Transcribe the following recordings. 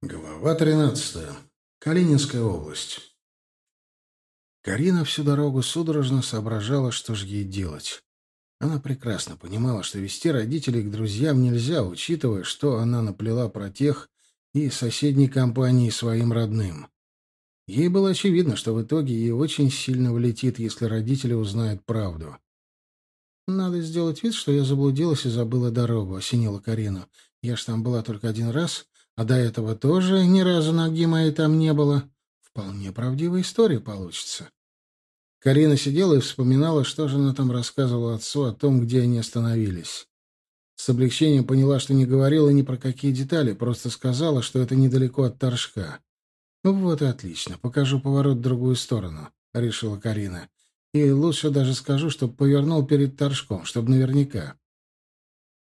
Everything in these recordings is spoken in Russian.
Глава 13. Калининская область. Карина всю дорогу судорожно соображала, что же ей делать. Она прекрасно понимала, что вести родителей к друзьям нельзя, учитывая, что она наплела про тех и соседней компании своим родным. Ей было очевидно, что в итоге ей очень сильно влетит, если родители узнают правду. «Надо сделать вид, что я заблудилась и забыла дорогу», — осенила Карину. «Я ж там была только один раз, а до этого тоже ни разу ноги моей там не было. Вполне правдивая история получится. Карина сидела и вспоминала, что же она там рассказывала отцу о том, где они остановились. С облегчением поняла, что не говорила ни про какие детали, просто сказала, что это недалеко от Торжка. «Ну вот и отлично, покажу поворот в другую сторону», — решила Карина. «И лучше даже скажу, чтобы повернул перед Торжком, чтобы наверняка».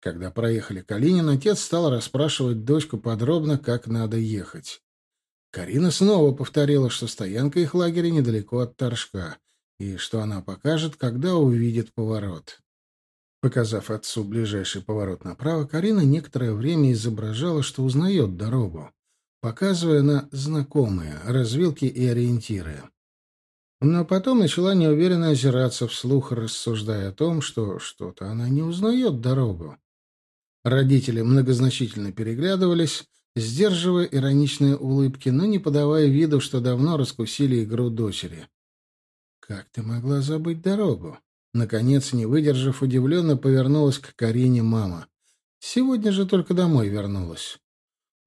Когда проехали Калинин, отец стал расспрашивать дочку подробно, как надо ехать. Карина снова повторила, что стоянка их лагеря недалеко от Торжка, и что она покажет, когда увидит поворот. Показав отцу ближайший поворот направо, Карина некоторое время изображала, что узнает дорогу, показывая на знакомые развилки и ориентиры. Но потом начала неуверенно озираться вслух, рассуждая о том, что что-то она не узнает дорогу. Родители многозначительно переглядывались, сдерживая ироничные улыбки, но не подавая виду, что давно раскусили игру дочери. «Как ты могла забыть дорогу?» Наконец, не выдержав, удивленно повернулась к Карине мама. «Сегодня же только домой вернулась».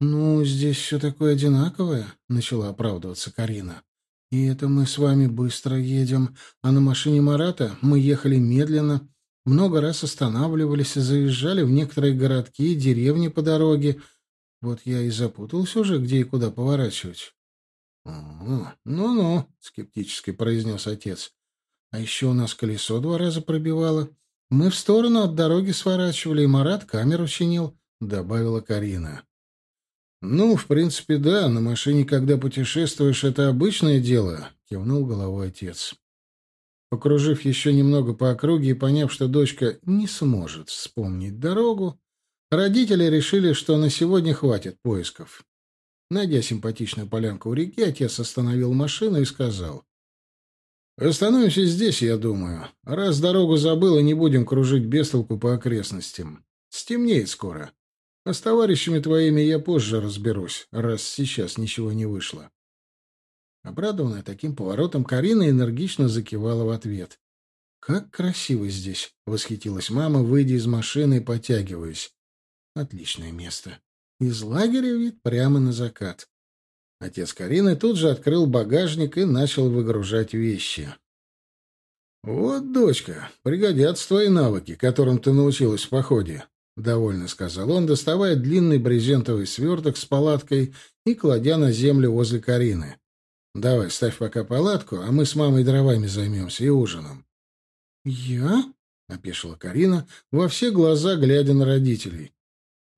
«Ну, здесь все такое одинаковое», — начала оправдываться Карина. «И это мы с вами быстро едем, а на машине Марата мы ехали медленно, много раз останавливались и заезжали в некоторые городки и деревни по дороге. Вот я и запутался уже, где и куда поворачивать. «Ну-ну», — скептически произнес отец. «А еще у нас колесо два раза пробивало. Мы в сторону от дороги сворачивали, и Марат камеру чинил», — добавила Карина. «Ну, в принципе, да, на машине, когда путешествуешь, это обычное дело», — кивнул головой отец. Покружив еще немного по округе и поняв, что дочка не сможет вспомнить дорогу, родители решили, что на сегодня хватит поисков. Найдя симпатичную полянку у реки, отец остановил машину и сказал. «Остановимся здесь, я думаю. Раз дорогу забыл, и не будем кружить без толку по окрестностям. Стемнеет скоро. А с товарищами твоими я позже разберусь, раз сейчас ничего не вышло». Обрадованная таким поворотом, Карина энергично закивала в ответ. «Как красиво здесь!» — восхитилась мама, выйдя из машины и потягиваясь. «Отличное место. Из лагеря вид прямо на закат». Отец Карины тут же открыл багажник и начал выгружать вещи. «Вот, дочка, пригодятся твои навыки, которым ты научилась в походе», — довольно сказал он, доставая длинный брезентовый сверток с палаткой и кладя на землю возле Карины. Давай, ставь пока палатку, а мы с мамой дровами займемся и ужином. Я? — опешила Карина, во все глаза глядя на родителей.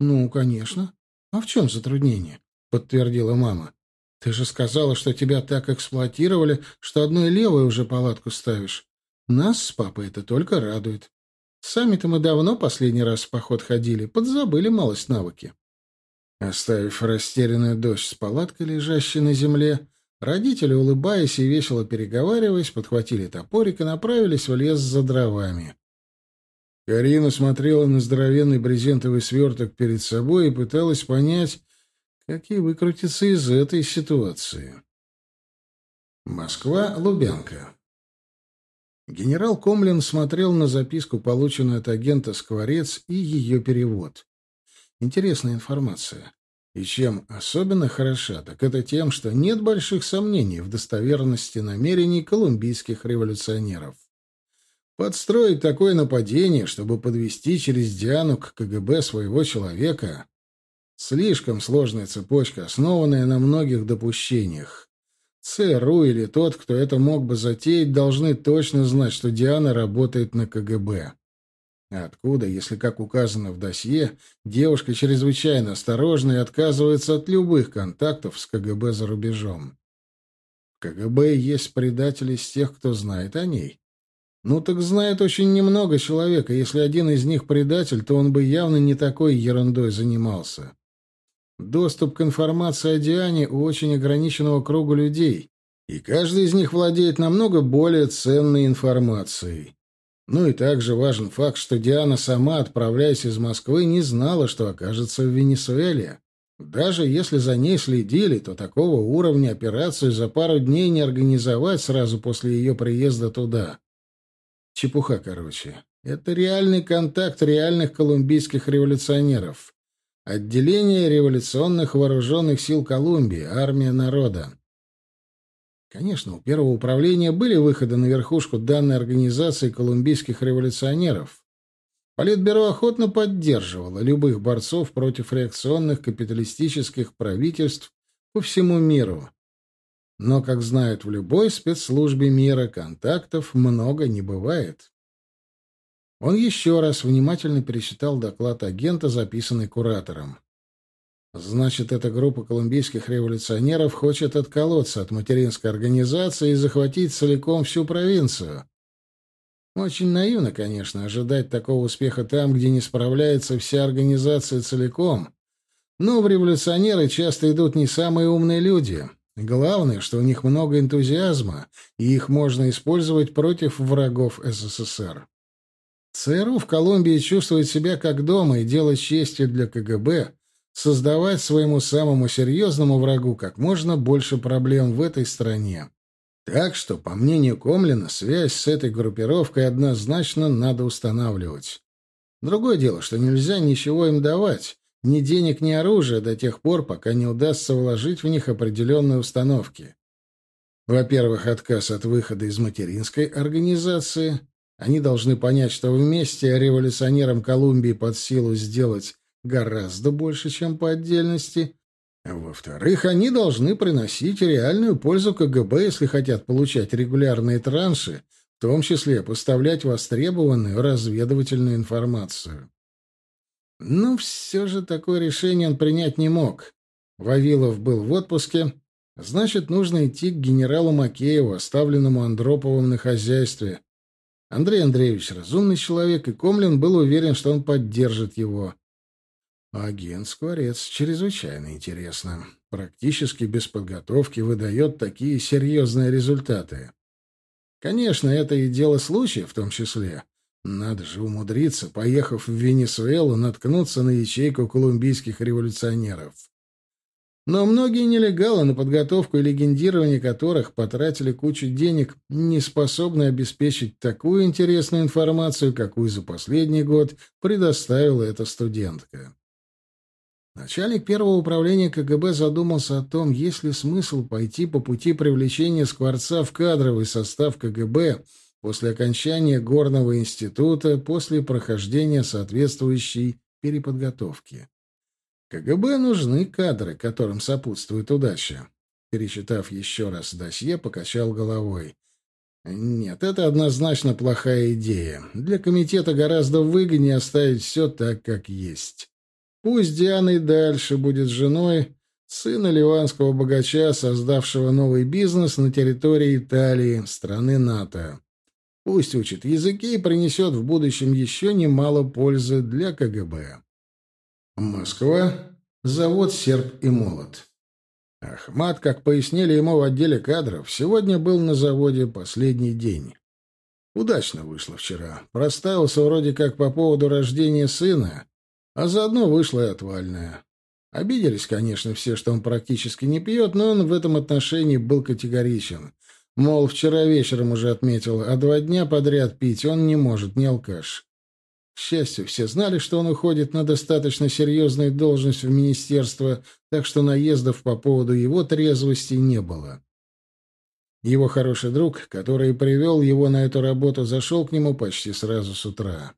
«Ну, конечно. А в чем затруднение?» — подтвердила мама. «Ты же сказала, что тебя так эксплуатировали, что одной левой уже палатку ставишь. Нас с папой это только радует. Сами-то мы давно последний раз в поход ходили, подзабыли малость навыки». Оставив растерянную дочь с палаткой, лежащей на земле, Родители, улыбаясь и весело переговариваясь, подхватили топорик и направились в лес за дровами. Карина смотрела на здоровенный брезентовый сверток перед собой и пыталась понять, как ей выкрутиться из этой ситуации. Москва, Лубянка. Генерал Комлин смотрел на записку, полученную от агента Скворец, и ее перевод. Интересная информация. И чем особенно хороша, так это тем, что нет больших сомнений в достоверности намерений колумбийских революционеров. Подстроить такое нападение, чтобы подвести через Диану к КГБ своего человека, слишком сложная цепочка, основанная на многих допущениях. ЦРУ или тот, кто это мог бы затеять, должны точно знать, что Диана работает на КГБ. Откуда, если, как указано в досье, девушка чрезвычайно осторожна и отказывается от любых контактов с КГБ за рубежом? В КГБ есть предатели из тех, кто знает о ней. Ну так знает очень немного человека. Если один из них предатель, то он бы явно не такой ерундой занимался. Доступ к информации о Диане у очень ограниченного круга людей, и каждый из них владеет намного более ценной информацией. Ну и также важен факт, что Диана сама, отправляясь из Москвы, не знала, что окажется в Венесуэле. Даже если за ней следили, то такого уровня операцию за пару дней не организовать сразу после ее приезда туда. Чепуха, короче. Это реальный контакт реальных колумбийских революционеров. Отделение революционных вооруженных сил Колумбии, армия народа. Конечно, у первого управления были выходы на верхушку данной организации колумбийских революционеров. Политбюро охотно поддерживало любых борцов против реакционных капиталистических правительств по всему миру. Но, как знают в любой спецслужбе мира, контактов много не бывает. Он еще раз внимательно пересчитал доклад агента, записанный куратором. Значит, эта группа колумбийских революционеров хочет отколоться от материнской организации и захватить целиком всю провинцию. Очень наивно, конечно, ожидать такого успеха там, где не справляется вся организация целиком. Но в революционеры часто идут не самые умные люди. Главное, что у них много энтузиазма, и их можно использовать против врагов СССР. ЦРУ в Колумбии чувствует себя как дома и делает честью для КГБ создавать своему самому серьезному врагу как можно больше проблем в этой стране. Так что, по мнению Комлина, связь с этой группировкой однозначно надо устанавливать. Другое дело, что нельзя ничего им давать, ни денег, ни оружия до тех пор, пока не удастся вложить в них определенные установки. Во-первых, отказ от выхода из материнской организации. Они должны понять, что вместе революционерам Колумбии под силу сделать гораздо больше, чем по отдельности. Во-вторых, они должны приносить реальную пользу КГБ, если хотят получать регулярные транши, в том числе поставлять востребованную разведывательную информацию. Но все же такое решение он принять не мог. Вавилов был в отпуске, значит, нужно идти к генералу Макееву, оставленному Андроповым на хозяйстве. Андрей Андреевич разумный человек, и Комлин был уверен, что он поддержит его. Агент Скворец чрезвычайно интересно. Практически без подготовки выдает такие серьезные результаты. Конечно, это и дело случая в том числе. Надо же умудриться, поехав в Венесуэлу, наткнуться на ячейку колумбийских революционеров. Но многие нелегалы, на подготовку и легендирование которых потратили кучу денег, не способны обеспечить такую интересную информацию, какую за последний год предоставила эта студентка. Начальник первого управления КГБ задумался о том, есть ли смысл пойти по пути привлечения Скворца в кадровый состав КГБ после окончания горного института, после прохождения соответствующей переподготовки. КГБ нужны кадры, которым сопутствует удача. Перечитав еще раз досье, покачал головой. Нет, это однозначно плохая идея. Для комитета гораздо выгоднее оставить все так, как есть. Пусть Диана и дальше будет женой сына ливанского богача, создавшего новый бизнес на территории Италии, страны НАТО. Пусть учит языки и принесет в будущем еще немало пользы для КГБ. Москва. Завод «Серп и молот». Ахмат, как пояснили ему в отделе кадров, сегодня был на заводе последний день. Удачно вышло вчера. Проставился вроде как по поводу рождения сына, а заодно вышла и отвальная. Обиделись, конечно, все, что он практически не пьет, но он в этом отношении был категоричен. Мол, вчера вечером уже отметил, а два дня подряд пить он не может, не алкаш. К счастью, все знали, что он уходит на достаточно серьезную должность в министерство, так что наездов по поводу его трезвости не было. Его хороший друг, который привел его на эту работу, зашел к нему почти сразу с утра.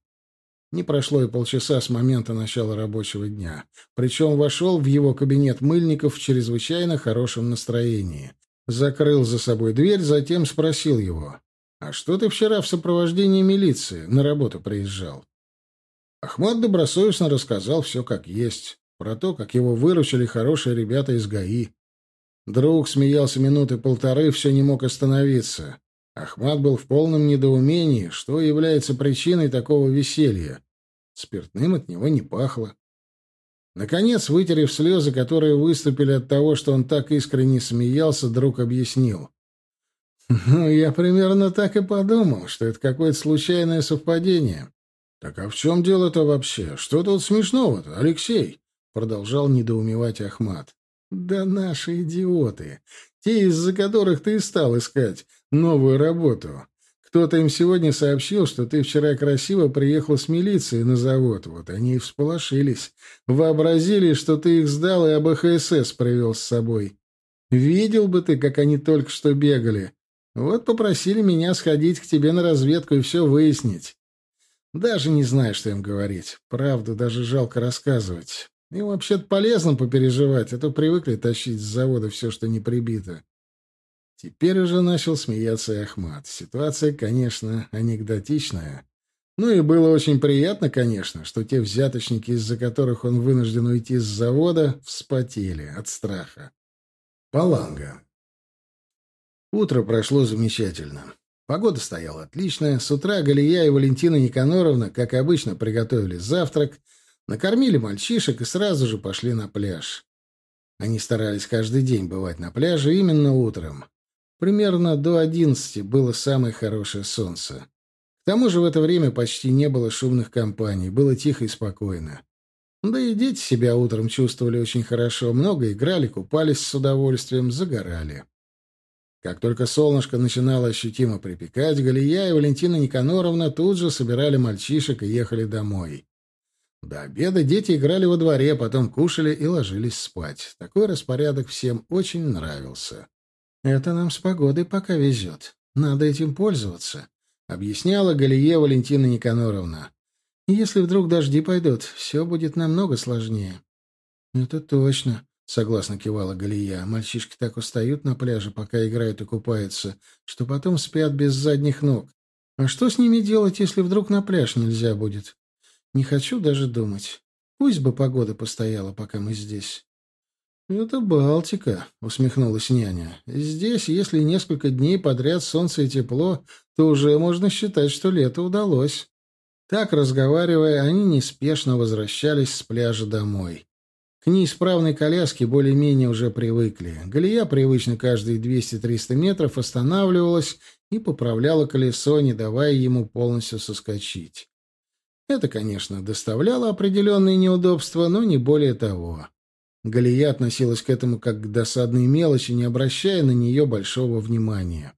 Не прошло и полчаса с момента начала рабочего дня. Причем вошел в его кабинет Мыльников в чрезвычайно хорошем настроении. Закрыл за собой дверь, затем спросил его. «А что ты вчера в сопровождении милиции на работу приезжал?» Ахмат добросовестно рассказал все как есть. Про то, как его выручили хорошие ребята из ГАИ. Друг смеялся минуты полторы, все не мог остановиться. Ахмат был в полном недоумении, что является причиной такого веселья. Спиртным от него не пахло. Наконец, вытерев слезы, которые выступили от того, что он так искренне смеялся, друг объяснил. «Ну, я примерно так и подумал, что это какое-то случайное совпадение». «Так а в чем дело-то вообще? Что тут смешного-то, Алексей?» — продолжал недоумевать Ахмат. «Да наши идиоты. Те, из-за которых ты и стал искать новую работу. Кто-то им сегодня сообщил, что ты вчера красиво приехал с милицией на завод. Вот они и всполошились. Вообразили, что ты их сдал и АБХСС привел с собой. Видел бы ты, как они только что бегали. Вот попросили меня сходить к тебе на разведку и все выяснить. Даже не знаю, что им говорить. Правду даже жалко рассказывать. Им вообще-то полезно попереживать, а то привыкли тащить с завода все, что не прибито. Теперь уже начал смеяться и Ахмат. Ситуация, конечно, анекдотичная. Ну и было очень приятно, конечно, что те взяточники, из-за которых он вынужден уйти с завода, вспотели от страха. Паланга. Утро прошло замечательно. Погода стояла отличная. С утра Галия и Валентина Никаноровна, как обычно, приготовили завтрак, накормили мальчишек и сразу же пошли на пляж. Они старались каждый день бывать на пляже именно утром. Примерно до одиннадцати было самое хорошее солнце. К тому же в это время почти не было шумных компаний, было тихо и спокойно. Да и дети себя утром чувствовали очень хорошо, много играли, купались с удовольствием, загорали. Как только солнышко начинало ощутимо припекать, Галия и Валентина Никаноровна тут же собирали мальчишек и ехали домой. До обеда дети играли во дворе, потом кушали и ложились спать. Такой распорядок всем очень нравился. «Это нам с погодой пока везет. Надо этим пользоваться», — объясняла Галие Валентина Никаноровна. «Если вдруг дожди пойдут, все будет намного сложнее». «Это точно», — согласно кивала Галия. «Мальчишки так устают на пляже, пока играют и купаются, что потом спят без задних ног. А что с ними делать, если вдруг на пляж нельзя будет? Не хочу даже думать. Пусть бы погода постояла, пока мы здесь». «Это Балтика», — усмехнулась няня. «Здесь, если несколько дней подряд солнце и тепло, то уже можно считать, что лето удалось». Так, разговаривая, они неспешно возвращались с пляжа домой. К неисправной коляске более-менее уже привыкли. Галия привычно каждые 200-300 метров останавливалась и поправляла колесо, не давая ему полностью соскочить. Это, конечно, доставляло определенные неудобства, но не более того. Галия относилась к этому как к досадной мелочи, не обращая на нее большого внимания.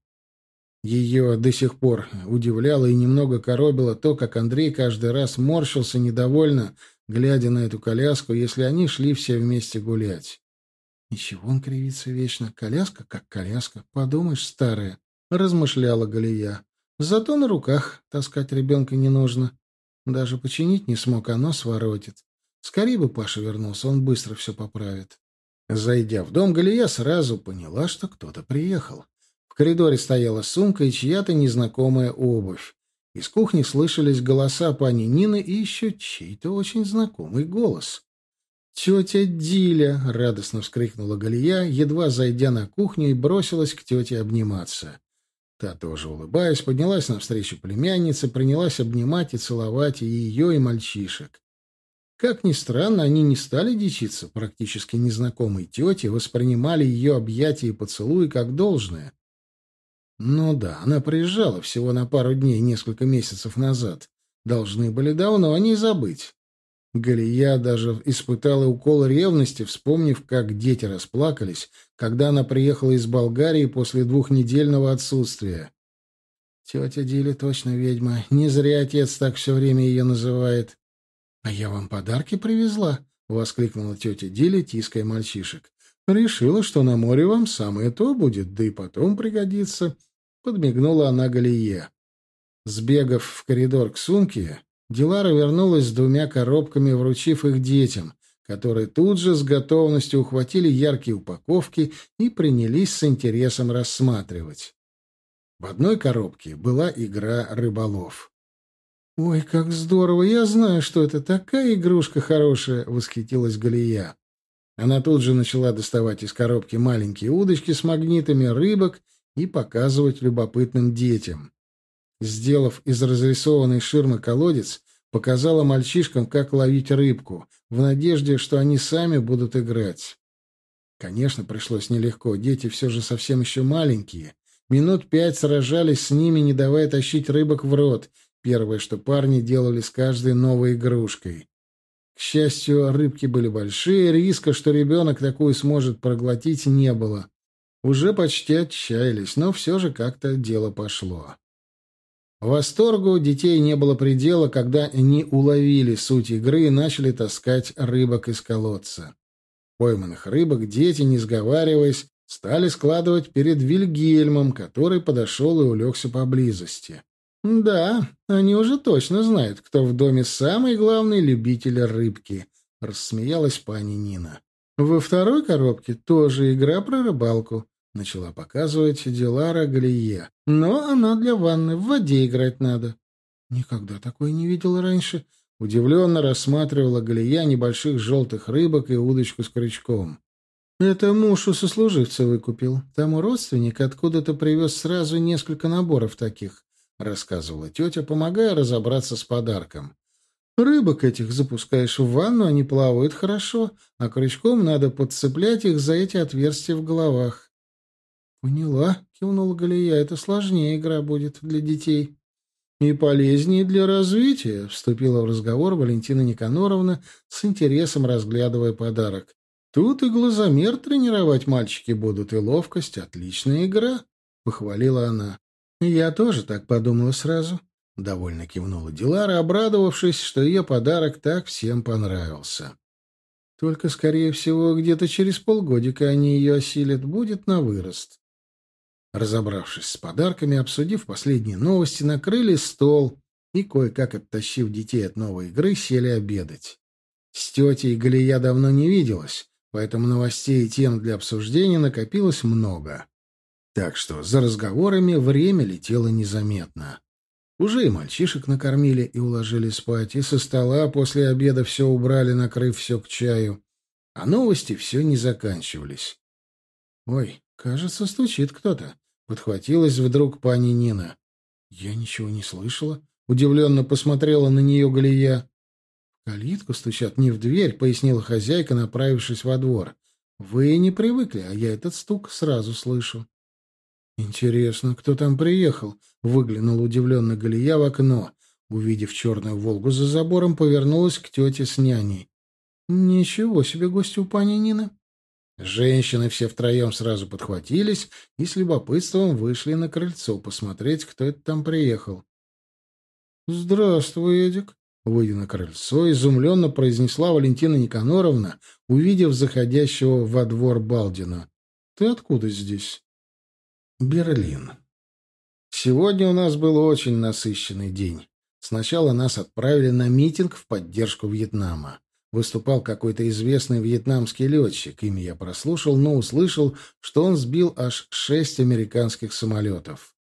Ее до сих пор удивляло и немного коробило то, как Андрей каждый раз морщился недовольно, глядя на эту коляску, если они шли все вместе гулять. «Ничего он кривится вечно. Коляска как коляска. Подумаешь, старая», — размышляла Галия. «Зато на руках таскать ребенка не нужно. Даже починить не смог, а нос воротит. Скорее бы Паша вернулся, он быстро все поправит. Зайдя в дом, Галия сразу поняла, что кто-то приехал. В коридоре стояла сумка и чья-то незнакомая обувь. Из кухни слышались голоса пани Нины и еще чей-то очень знакомый голос. «Тетя Диля!» — радостно вскрикнула Галия, едва зайдя на кухню и бросилась к тете обниматься. Та тоже, улыбаясь, поднялась навстречу племяннице, принялась обнимать и целовать и ее, и мальчишек. Как ни странно, они не стали дичиться практически незнакомой тете, воспринимали ее объятия и поцелуи как должное. Ну да, она приезжала всего на пару дней несколько месяцев назад. Должны были давно о ней забыть. Галия даже испытала укол ревности, вспомнив, как дети расплакались, когда она приехала из Болгарии после двухнедельного отсутствия. Тетя Диля точно ведьма. Не зря отец так все время ее называет. «А я вам подарки привезла», — воскликнула тетя Диля, тиская мальчишек. «Решила, что на море вам самое то будет, да и потом пригодится», — подмигнула она Галие. Сбегав в коридор к сумке, Дилара вернулась с двумя коробками, вручив их детям, которые тут же с готовностью ухватили яркие упаковки и принялись с интересом рассматривать. В одной коробке была игра «Рыболов». «Ой, как здорово! Я знаю, что это такая игрушка хорошая!» — восхитилась Галия. Она тут же начала доставать из коробки маленькие удочки с магнитами рыбок и показывать любопытным детям. Сделав из разрисованной ширмы колодец, показала мальчишкам, как ловить рыбку, в надежде, что они сами будут играть. Конечно, пришлось нелегко, дети все же совсем еще маленькие. Минут пять сражались с ними, не давая тащить рыбок в рот. Первое, что парни делали с каждой новой игрушкой. К счастью, рыбки были большие, риска, что ребенок такую сможет проглотить, не было. Уже почти отчаялись, но все же как-то дело пошло. Восторгу детей не было предела, когда они уловили суть игры и начали таскать рыбок из колодца. Пойманных рыбок дети, не сговариваясь, стали складывать перед Вильгельмом, который подошел и улегся поблизости. «Да, они уже точно знают, кто в доме самый главный любитель рыбки», — рассмеялась пани Нина. «Во второй коробке тоже игра про рыбалку», — начала показывать Дилара Галие. «Но она для ванны, в воде играть надо». «Никогда такой не видела раньше», — удивленно рассматривала Галия небольших желтых рыбок и удочку с крючком. «Это муж у сослуживца выкупил. Там у родственника откуда-то привез сразу несколько наборов таких. — рассказывала тетя, помогая разобраться с подарком. «Рыбок этих запускаешь в ванну, они плавают хорошо, а крючком надо подцеплять их за эти отверстия в головах». «Поняла», — кивнула Галия, — «это сложнее игра будет для детей». «И полезнее для развития», — вступила в разговор Валентина Никаноровна, с интересом разглядывая подарок. «Тут и глазомер тренировать мальчики будут, и ловкость — отличная игра», — похвалила она. «Я тоже так подумала сразу», — довольно кивнула Дилара, обрадовавшись, что ее подарок так всем понравился. «Только, скорее всего, где-то через полгодика они ее осилят, будет на вырост». Разобравшись с подарками, обсудив последние новости, накрыли стол и, кое-как оттащив детей от новой игры, сели обедать. С тетей Галия давно не виделась, поэтому новостей и тем для обсуждения накопилось много. Так что за разговорами время летело незаметно. Уже и мальчишек накормили и уложили спать, и со стола после обеда все убрали, накрыв все к чаю. А новости все не заканчивались. «Ой, кажется, стучит кто-то», — подхватилась вдруг пани Нина. «Я ничего не слышала», — удивленно посмотрела на нее Галия. «В калитку стучат, не в дверь», — пояснила хозяйка, направившись во двор. «Вы не привыкли, а я этот стук сразу слышу». «Интересно, кто там приехал?» — выглянул удивленно Галия в окно. Увидев черную «Волгу» за забором, повернулась к тете с няней. «Ничего себе гости у пани Нины!» Женщины все втроем сразу подхватились и с любопытством вышли на крыльцо посмотреть, кто это там приехал. «Здравствуй, Эдик!» Выйдя на крыльцо, изумленно произнесла Валентина Никаноровна, увидев заходящего во двор Балдина. «Ты откуда здесь?» Берлин. Сегодня у нас был очень насыщенный день. Сначала нас отправили на митинг в поддержку Вьетнама. Выступал какой-то известный вьетнамский летчик. Имя я прослушал, но услышал, что он сбил аж шесть американских самолетов.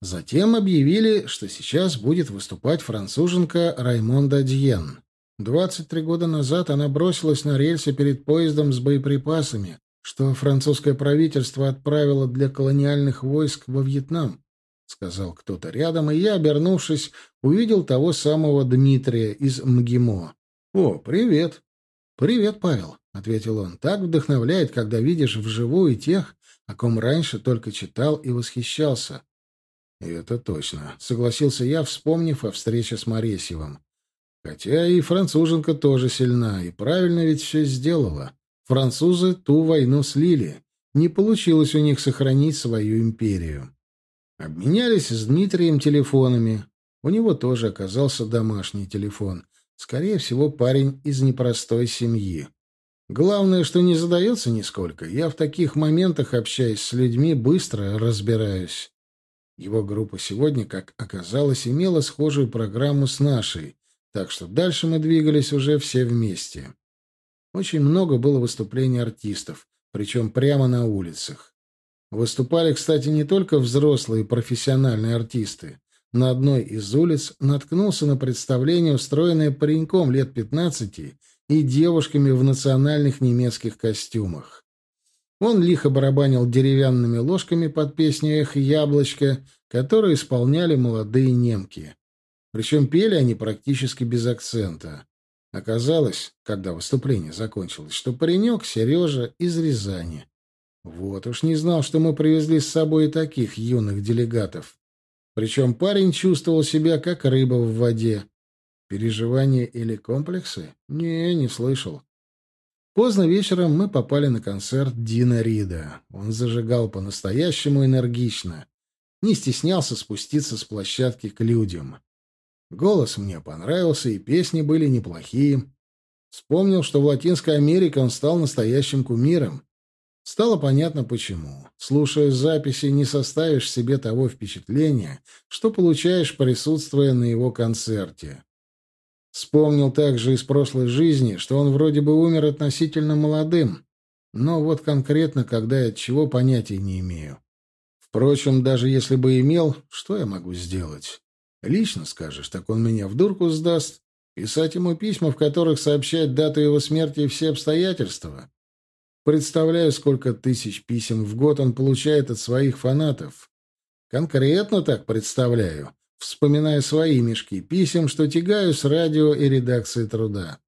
Затем объявили, что сейчас будет выступать француженка Раймонда Дьен. 23 года назад она бросилась на рельсы перед поездом с боеприпасами, что французское правительство отправило для колониальных войск во Вьетнам, — сказал кто-то рядом, и я, обернувшись, увидел того самого Дмитрия из МГИМО. — О, привет! — Привет, Павел, — ответил он. — Так вдохновляет, когда видишь вживую тех, о ком раньше только читал и восхищался. — Это точно, — согласился я, вспомнив о встрече с Моресьевым. Хотя и француженка тоже сильна, и правильно ведь все сделала. Французы ту войну слили. Не получилось у них сохранить свою империю. Обменялись с Дмитрием телефонами. У него тоже оказался домашний телефон. Скорее всего, парень из непростой семьи. Главное, что не задается нисколько. Я в таких моментах, общаясь с людьми, быстро разбираюсь. Его группа сегодня, как оказалось, имела схожую программу с нашей, так что дальше мы двигались уже все вместе. Очень много было выступлений артистов, причем прямо на улицах. Выступали, кстати, не только взрослые профессиональные артисты. На одной из улиц наткнулся на представление, устроенное пареньком лет 15 и девушками в национальных немецких костюмах. Он лихо барабанил деревянными ложками под песню «Эх, яблочко», которую исполняли молодые немки. Причем пели они практически без акцента. Оказалось, когда выступление закончилось, что паренек Сережа из Рязани. Вот уж не знал, что мы привезли с собой таких юных делегатов. Причем парень чувствовал себя как рыба в воде. Переживания или комплексы? Не, не слышал. Поздно вечером мы попали на концерт Дина Рида. Он зажигал по-настоящему энергично. Не стеснялся спуститься с площадки к людям. Голос мне понравился, и песни были неплохие. Вспомнил, что в Латинской Америке он стал настоящим кумиром. Стало понятно, почему. Слушая записи, не составишь себе того впечатления, что получаешь, присутствуя на его концерте. Вспомнил также из прошлой жизни, что он вроде бы умер относительно молодым, но вот конкретно когда и от чего понятия не имею. Впрочем, даже если бы имел, что я могу сделать? Лично скажешь, так он меня в дурку сдаст. Писать ему письма, в которых сообщать дату его смерти и все обстоятельства. Представляю, сколько тысяч писем в год он получает от своих фанатов. Конкретно так представляю, вспоминая свои мешки писем, что тягаю с радио и редакции труда.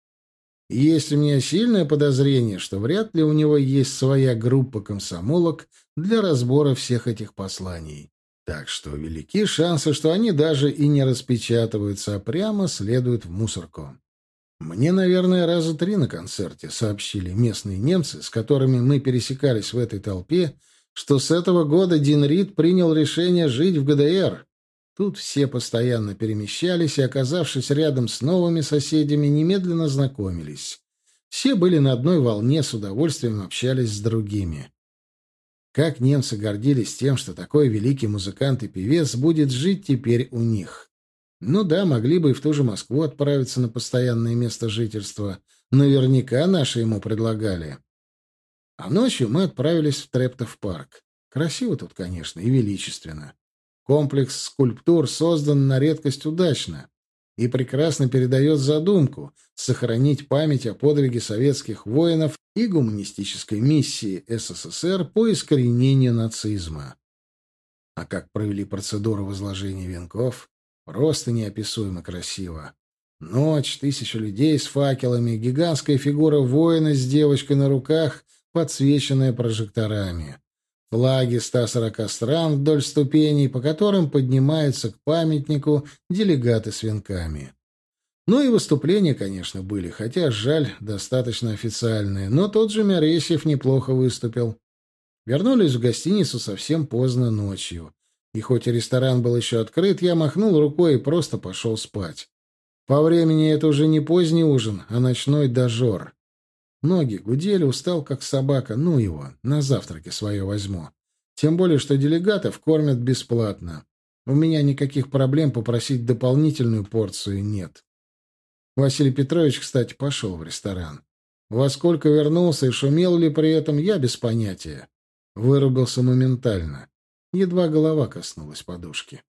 есть у меня сильное подозрение, что вряд ли у него есть своя группа комсомолок для разбора всех этих посланий. Так что велики шансы, что они даже и не распечатываются, а прямо следуют в мусорку. Мне, наверное, раза три на концерте сообщили местные немцы, с которыми мы пересекались в этой толпе, что с этого года Дин Рид принял решение жить в ГДР. Тут все постоянно перемещались и, оказавшись рядом с новыми соседями, немедленно знакомились. Все были на одной волне, с удовольствием общались с другими. Как немцы гордились тем, что такой великий музыкант и певец будет жить теперь у них. Ну да, могли бы и в ту же Москву отправиться на постоянное место жительства. Наверняка наши ему предлагали. А ночью мы отправились в Трептов парк. Красиво тут, конечно, и величественно. Комплекс скульптур создан на редкость удачно и прекрасно передает задумку сохранить память о подвиге советских воинов и гуманистической миссии СССР по искоренению нацизма. А как провели процедуру возложения венков, просто неописуемо красиво. Ночь, тысяча людей с факелами, гигантская фигура воина с девочкой на руках, подсвеченная прожекторами. Флаги 140 стран вдоль ступеней, по которым поднимаются к памятнику делегаты с венками. Ну и выступления, конечно, были, хотя, жаль, достаточно официальные, но тот же Мересьев неплохо выступил. Вернулись в гостиницу совсем поздно ночью. И хоть ресторан был еще открыт, я махнул рукой и просто пошел спать. По времени это уже не поздний ужин, а ночной дожор. Ноги гудели, устал, как собака. Ну его, на завтраке свое возьму. Тем более, что делегатов кормят бесплатно. У меня никаких проблем попросить дополнительную порцию нет. Василий Петрович, кстати, пошел в ресторан. Во сколько вернулся и шумел ли при этом, я без понятия. Вырубился моментально. Едва голова коснулась подушки.